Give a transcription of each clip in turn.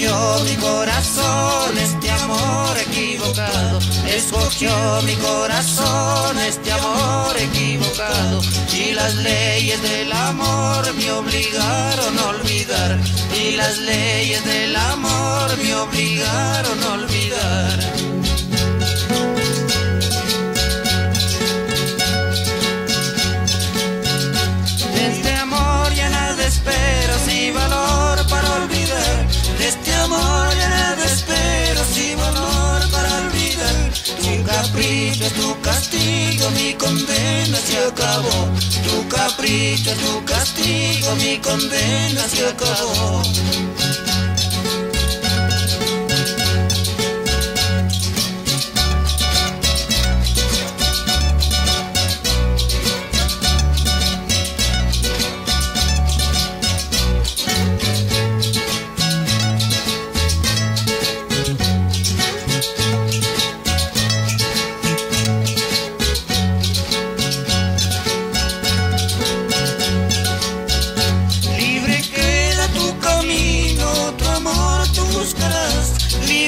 Escogió mi corazón este amor equivocado. Escogió mi corazón este amor equivocado. Y las leyes del amor me obligaron a olvidar. Y las leyes del amor me obligaron a olvidar. Es tu castigo, mi condena se acabó. Tu capricho es tu castigo, mi condena se acabó.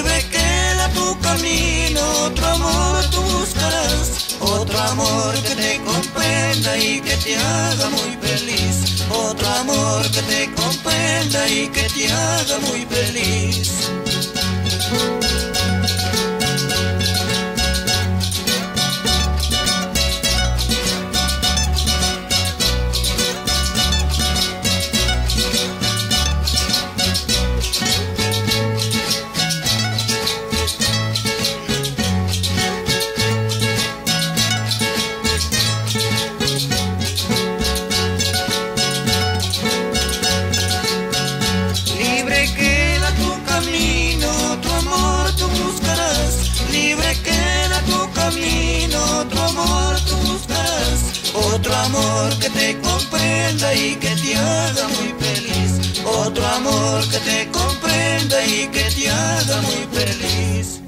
Libre queda tu camino, otro amor tú buscarás. Otro amor que te comprenda y que te haga muy feliz. Otro amor que te comprenda y que te haga muy feliz. Amor que te comprenda y que te haga muy feliz. Otro amor que te comprenda y que te haga muy feliz.